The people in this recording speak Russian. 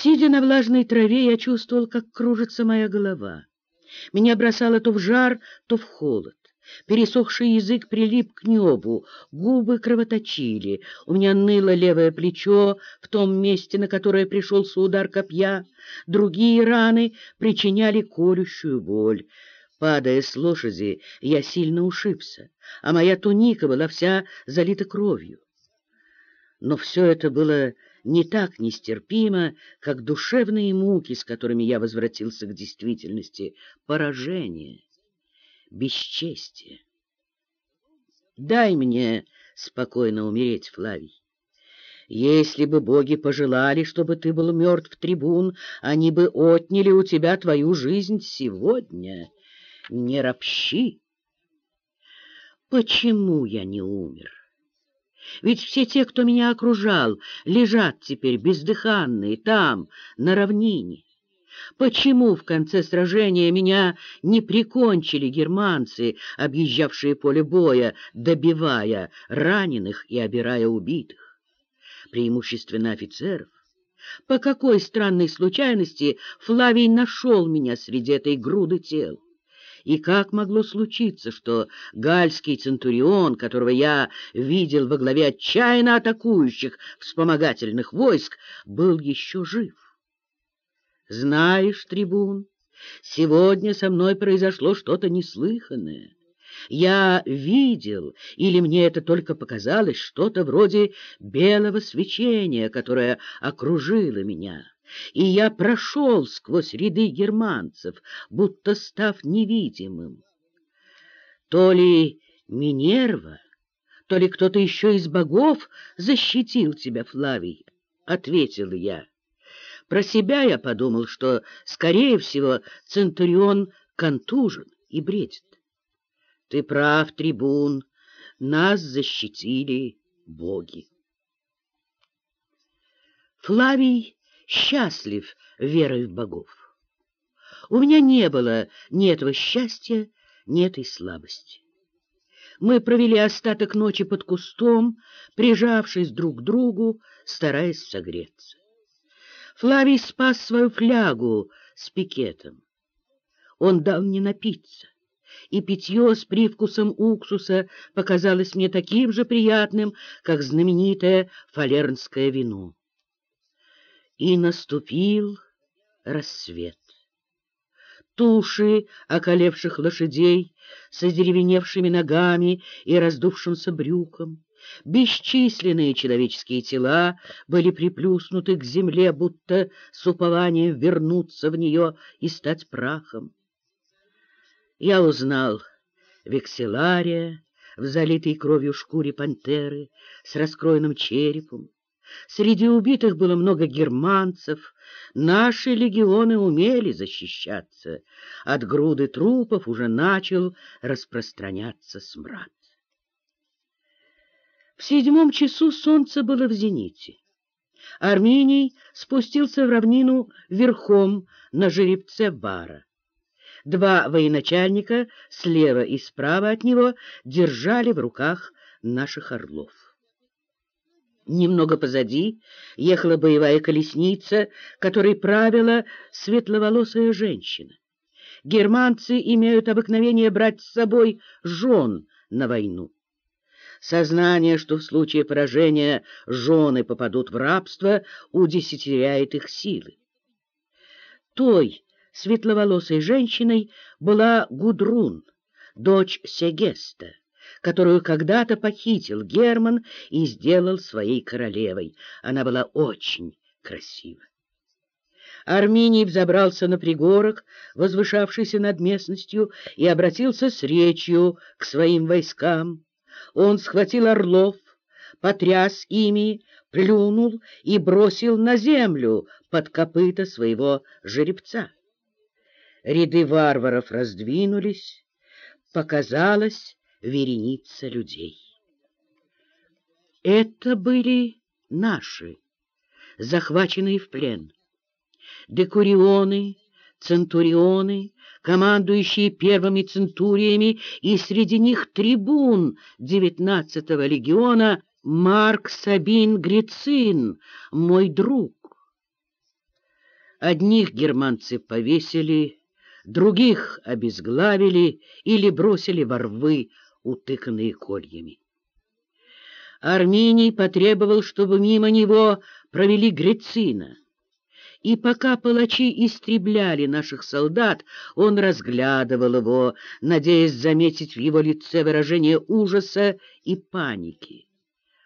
Сидя на влажной траве, я чувствовал, как кружится моя голова. Меня бросало то в жар, то в холод. Пересохший язык прилип к небу, губы кровоточили, у меня ныло левое плечо в том месте, на которое пришелся удар копья, другие раны причиняли колющую боль. Падая с лошади, я сильно ушибся, а моя туника была вся залита кровью. Но все это было не так нестерпимо, как душевные муки, с которыми я возвратился к действительности, поражение, бесчестие. Дай мне спокойно умереть, Флавий. Если бы боги пожелали, чтобы ты был мертв, трибун, они бы отняли у тебя твою жизнь сегодня. Не ропщи. Почему я не умер? Ведь все те, кто меня окружал, лежат теперь бездыханные там, на равнине. Почему в конце сражения меня не прикончили германцы, объезжавшие поле боя, добивая раненых и обирая убитых? Преимущественно офицеров. По какой странной случайности Флавий нашел меня среди этой груды тел? И как могло случиться, что гальский центурион, которого я видел во главе отчаянно атакующих вспомогательных войск, был еще жив? Знаешь, трибун, сегодня со мной произошло что-то неслыханное. Я видел, или мне это только показалось, что-то вроде белого свечения, которое окружило меня и я прошел сквозь ряды германцев, будто став невидимым. То ли Минерва, то ли кто-то еще из богов защитил тебя, Флавий, — ответил я. Про себя я подумал, что, скорее всего, Центурион контужен и бредит. Ты прав, трибун, нас защитили боги. Флавий счастлив верой в богов. У меня не было ни этого счастья, ни этой слабости. Мы провели остаток ночи под кустом, прижавшись друг к другу, стараясь согреться. Флавий спас свою флягу с пикетом. Он дал мне напиться, и питье с привкусом уксуса показалось мне таким же приятным, как знаменитое фалернское вино. И наступил рассвет. Туши околевших лошадей с одеревеневшими ногами и раздувшимся брюком, бесчисленные человеческие тела были приплюснуты к земле, будто с упованием вернуться в нее и стать прахом. Я узнал векселария в залитой кровью шкуре пантеры с раскроенным черепом, Среди убитых было много германцев. Наши легионы умели защищаться. От груды трупов уже начал распространяться смрад. В седьмом часу солнце было в зените. Арминий спустился в равнину верхом на жеребце Бара. Два военачальника слева и справа от него держали в руках наших орлов. Немного позади ехала боевая колесница, которой правила светловолосая женщина. Германцы имеют обыкновение брать с собой жен на войну. Сознание, что в случае поражения жены попадут в рабство, удесятеряет их силы. Той светловолосой женщиной была Гудрун, дочь Сегеста которую когда-то похитил Герман и сделал своей королевой. Она была очень красива. Арминий взобрался на пригорок, возвышавшийся над местностью, и обратился с речью к своим войскам. Он схватил орлов, потряс ими, плюнул и бросил на землю под копыта своего жеребца. Ряды варваров раздвинулись, показалось вереница людей. Это были наши, захваченные в плен. Декурионы, центурионы, командующие первыми центуриями, и среди них трибун девятнадцатого легиона Марк Сабин Грицин, мой друг. Одних германцы повесили, других обезглавили или бросили во рвы, утыканные кольями. Армений потребовал, чтобы мимо него провели Грецина. И пока палачи истребляли наших солдат, он разглядывал его, надеясь заметить в его лице выражение ужаса и паники.